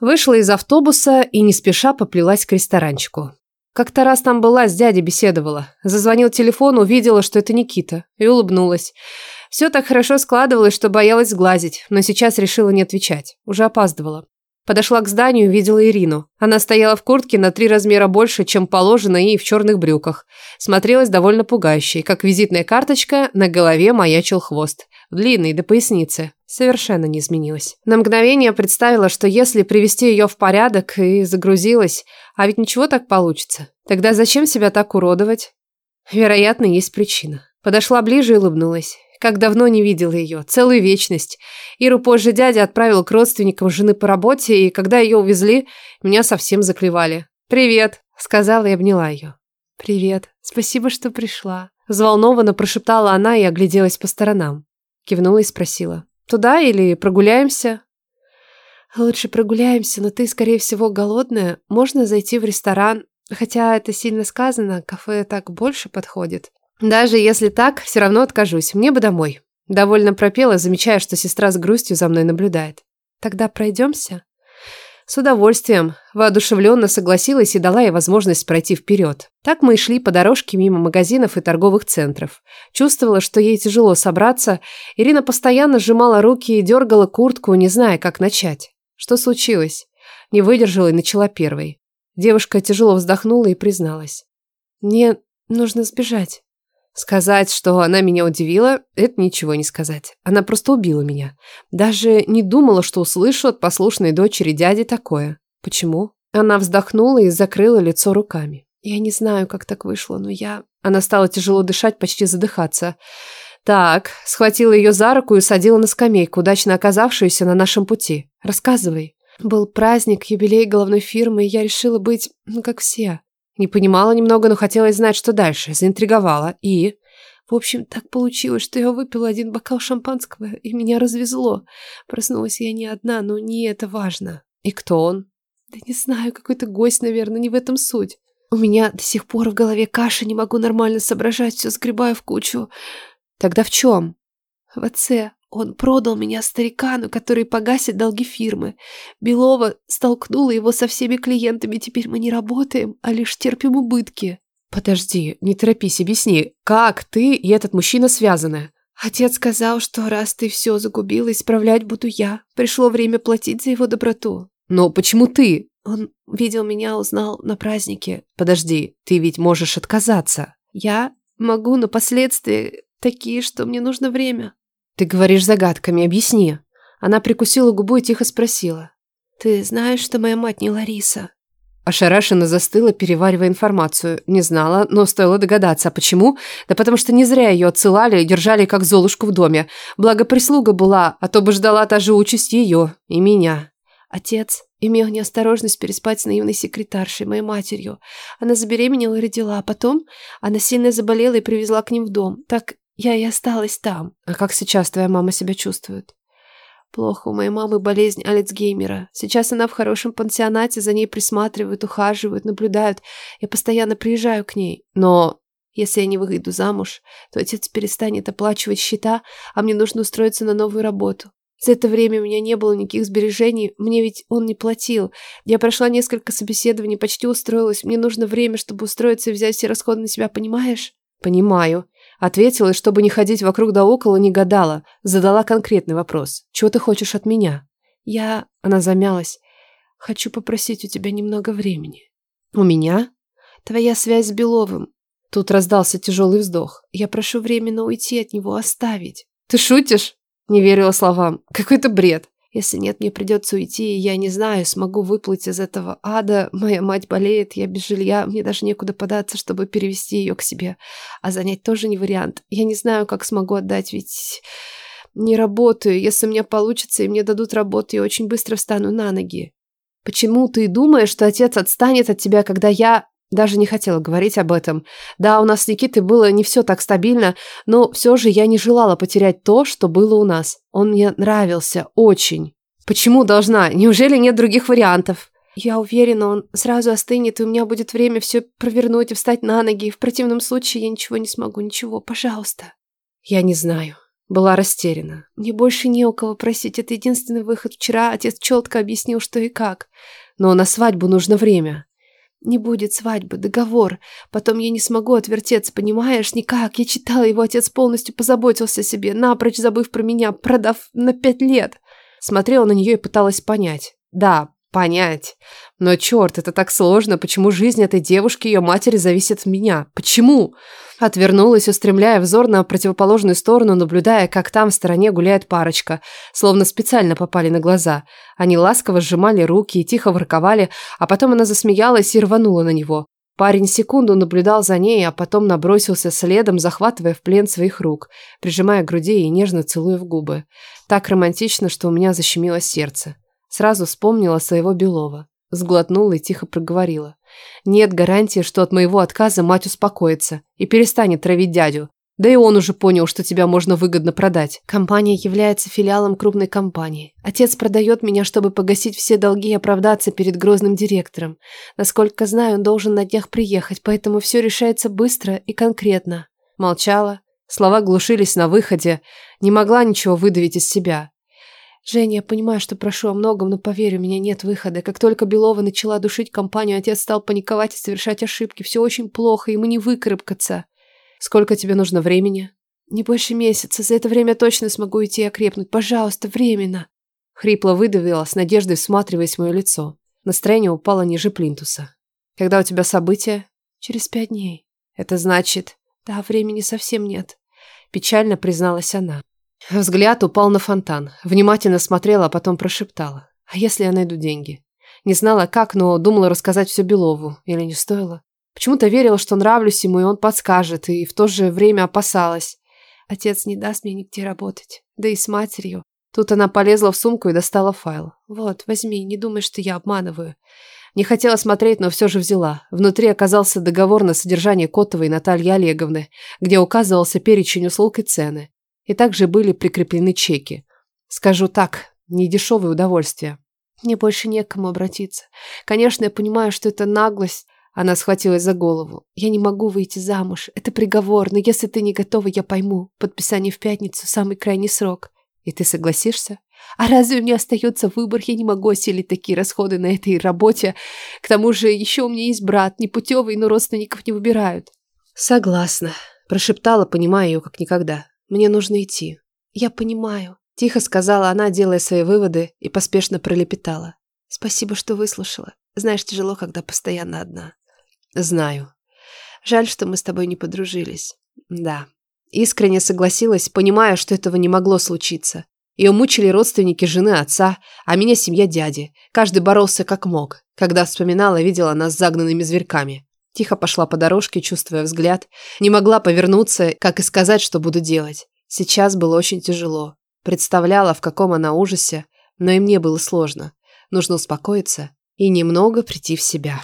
Вышла из автобуса и не спеша поплелась к ресторанчику. Как-то раз там была, с дядей беседовала. Зазвонил телефон, увидела, что это Никита, и улыбнулась. Все так хорошо складывалось, что боялась сглазить, но сейчас решила не отвечать. Уже опаздывала. Подошла к зданию и увидела Ирину. Она стояла в куртке на три размера больше, чем положено, и в черных брюках. Смотрелась довольно пугающе, как визитная карточка, на голове маячил хвост. Длинный, до поясницы. Совершенно не изменилась. На мгновение представила, что если привести ее в порядок и загрузилась, а ведь ничего так получится, тогда зачем себя так уродовать? Вероятно, есть причина. Подошла ближе и улыбнулась. Как давно не видела ее. Целую вечность. Иру позже дядя отправил к родственникам жены по работе, и когда ее увезли, меня совсем заклевали. «Привет», — сказала и обняла ее. «Привет. Спасибо, что пришла». Взволнованно прошептала она и огляделась по сторонам. Кивнула и спросила. «Туда или прогуляемся?» «Лучше прогуляемся, но ты, скорее всего, голодная. Можно зайти в ресторан. Хотя это сильно сказано, кафе так больше подходит». Даже если так, все равно откажусь. Мне бы домой. Довольно пропела, замечая, что сестра с грустью за мной наблюдает. Тогда пройдемся? С удовольствием. Воодушевленно согласилась и дала ей возможность пройти вперед. Так мы и шли по дорожке мимо магазинов и торговых центров. Чувствовала, что ей тяжело собраться. Ирина постоянно сжимала руки и дергала куртку, не зная, как начать. Что случилось? Не выдержала и начала первой. Девушка тяжело вздохнула и призналась. «Мне нужно сбежать». Сказать, что она меня удивила, это ничего не сказать. Она просто убила меня. Даже не думала, что услышу от послушной дочери дяди такое. Почему? Она вздохнула и закрыла лицо руками. Я не знаю, как так вышло, но я... Она стала тяжело дышать, почти задыхаться. Так, схватила ее за руку и садила на скамейку, удачно оказавшуюся на нашем пути. Рассказывай. Был праздник, юбилей головной фирмы, и я решила быть, ну, как все. Не понимала немного, но хотелось знать, что дальше. Заинтриговала. И... В общем, так получилось, что я выпила один бокал шампанского, и меня развезло. Проснулась я не одна, но не это важно. И кто он? Да не знаю, какой-то гость, наверное, не в этом суть. У меня до сих пор в голове каша, не могу нормально соображать, все сгребаю в кучу. Тогда в чем? В отце. Он продал меня старикану, который погасит долги фирмы. Белова столкнула его со всеми клиентами. Теперь мы не работаем, а лишь терпим убытки. Подожди, не торопись, объясни, как ты и этот мужчина связаны? Отец сказал, что раз ты все загубила, исправлять буду я. Пришло время платить за его доброту. Но почему ты? Он видел меня, узнал на празднике. Подожди, ты ведь можешь отказаться. Я могу, но последствия такие, что мне нужно время. «Ты говоришь загадками, объясни». Она прикусила губу и тихо спросила. «Ты знаешь, что моя мать не Лариса?» Ошарашенно застыла, переваривая информацию. Не знала, но стоило догадаться. А почему? Да потому что не зря ее отсылали и держали как золушку в доме. Благо прислуга была, а то бы ждала та же участь ее и меня. Отец имел неосторожность переспать с наивной секретаршей, моей матерью. Она забеременела и родила, а потом она сильно заболела и привезла к ним в дом. Так я и осталась там. А как сейчас твоя мама себя чувствует? Плохо, у моей мамы болезнь Альцгеймера. Сейчас она в хорошем пансионате, за ней присматривают, ухаживают, наблюдают. Я постоянно приезжаю к ней. Но если я не выйду замуж, то отец перестанет оплачивать счета, а мне нужно устроиться на новую работу. За это время у меня не было никаких сбережений, мне ведь он не платил. Я прошла несколько собеседований, почти устроилась. Мне нужно время, чтобы устроиться и взять все расходы на себя, понимаешь? Понимаю. Ответила, и чтобы не ходить вокруг да около, не гадала. Задала конкретный вопрос. «Чего ты хочешь от меня?» «Я...» Она замялась. «Хочу попросить у тебя немного времени». «У меня?» «Твоя связь с Беловым». Тут раздался тяжелый вздох. «Я прошу временно уйти от него, оставить». «Ты шутишь?» Не верила словам. «Какой-то бред». Если нет, мне придется уйти, и я не знаю, смогу выплыть из этого ада. Моя мать болеет, я без жилья, мне даже некуда податься, чтобы перевести ее к себе. А занять тоже не вариант. Я не знаю, как смогу отдать, ведь не работаю. Если у меня получится, и мне дадут работу, я очень быстро встану на ноги. Почему ты думаешь, что отец отстанет от тебя, когда я даже не хотела говорить об этом. Да, у нас с Никитой было не все так стабильно, но все же я не желала потерять то, что было у нас. Он мне нравился очень. Почему должна? Неужели нет других вариантов? Я уверена, он сразу остынет, и у меня будет время все провернуть и встать на ноги. В противном случае я ничего не смогу. Ничего, пожалуйста. Я не знаю. Была растеряна. Мне больше не у кого просить, это единственный выход. Вчера отец четко объяснил, что и как. Но на свадьбу нужно время. Не будет свадьбы, договор. Потом я не смогу отвертеться, понимаешь? Никак. Я читала, его отец полностью позаботился о себе, напрочь забыв про меня, продав на пять лет. Смотрела на нее и пыталась понять. Да, понять. Но черт, это так сложно. Почему жизнь этой девушки и ее матери зависит от меня? Почему? Отвернулась, устремляя взор на противоположную сторону, наблюдая, как там в стороне гуляет парочка, словно специально попали на глаза. Они ласково сжимали руки и тихо ворковали, а потом она засмеялась и рванула на него. Парень секунду наблюдал за ней, а потом набросился следом, захватывая в плен своих рук, прижимая к груди и нежно целуя в губы. Так романтично, что у меня защемило сердце. Сразу вспомнила своего Белова. Сглотнула и тихо проговорила. Нет гарантии, что от моего отказа мать успокоится и перестанет травить дядю. Да и он уже понял, что тебя можно выгодно продать. Компания является филиалом крупной компании. Отец продает меня, чтобы погасить все долги и оправдаться перед грозным директором. Насколько знаю, он должен на днях приехать, поэтому все решается быстро и конкретно. Молчала. Слова глушились на выходе. Не могла ничего выдавить из себя. «Женя, я понимаю, что прошу о многом, но поверь, у меня нет выхода. Как только Белова начала душить компанию, отец стал паниковать и совершать ошибки. Все очень плохо, ему не выкарабкаться. Сколько тебе нужно времени?» «Не больше месяца. За это время точно смогу идти и окрепнуть. Пожалуйста, временно!» Хрипло выдавила, с надеждой всматриваясь в мое лицо. Настроение упало ниже плинтуса. «Когда у тебя события?» «Через пять дней». «Это значит...» «Да, времени совсем нет», – печально призналась она. Взгляд упал на фонтан. Внимательно смотрела, а потом прошептала. А если я найду деньги? Не знала как, но думала рассказать все Белову. Или не стоило? Почему-то верила, что нравлюсь ему, и он подскажет, и в то же время опасалась. Отец не даст мне нигде работать. Да и с матерью. Тут она полезла в сумку и достала файл. Вот, возьми, не думай, что я обманываю. Не хотела смотреть, но все же взяла. Внутри оказался договор на содержание Котовой Натальи Олеговны, где указывался перечень услуг и цены. И также были прикреплены чеки. Скажу так, недешевое удовольствие. Мне больше не к кому обратиться. Конечно, я понимаю, что это наглость. Она схватилась за голову. Я не могу выйти замуж. Это приговор, но если ты не готова, я пойму. Подписание в пятницу – самый крайний срок. И ты согласишься? А разве мне остается выбор? Я не могу осилить такие расходы на этой работе. К тому же еще у меня есть брат, непутевый, но родственников не выбирают. Согласна, прошептала, понимая ее как никогда. Мне нужно идти. Я понимаю. Тихо сказала она, делая свои выводы, и поспешно пролепетала. Спасибо, что выслушала. Знаешь, тяжело, когда постоянно одна. Знаю. Жаль, что мы с тобой не подружились. Да. Искренне согласилась, понимая, что этого не могло случиться. Ее мучили родственники жены отца, а меня семья дяди. Каждый боролся как мог. Когда вспоминала, видела нас загнанными зверьками. Тихо пошла по дорожке, чувствуя взгляд. Не могла повернуться, как и сказать, что буду делать. Сейчас было очень тяжело. Представляла, в каком она ужасе, но и мне было сложно. Нужно успокоиться и немного прийти в себя.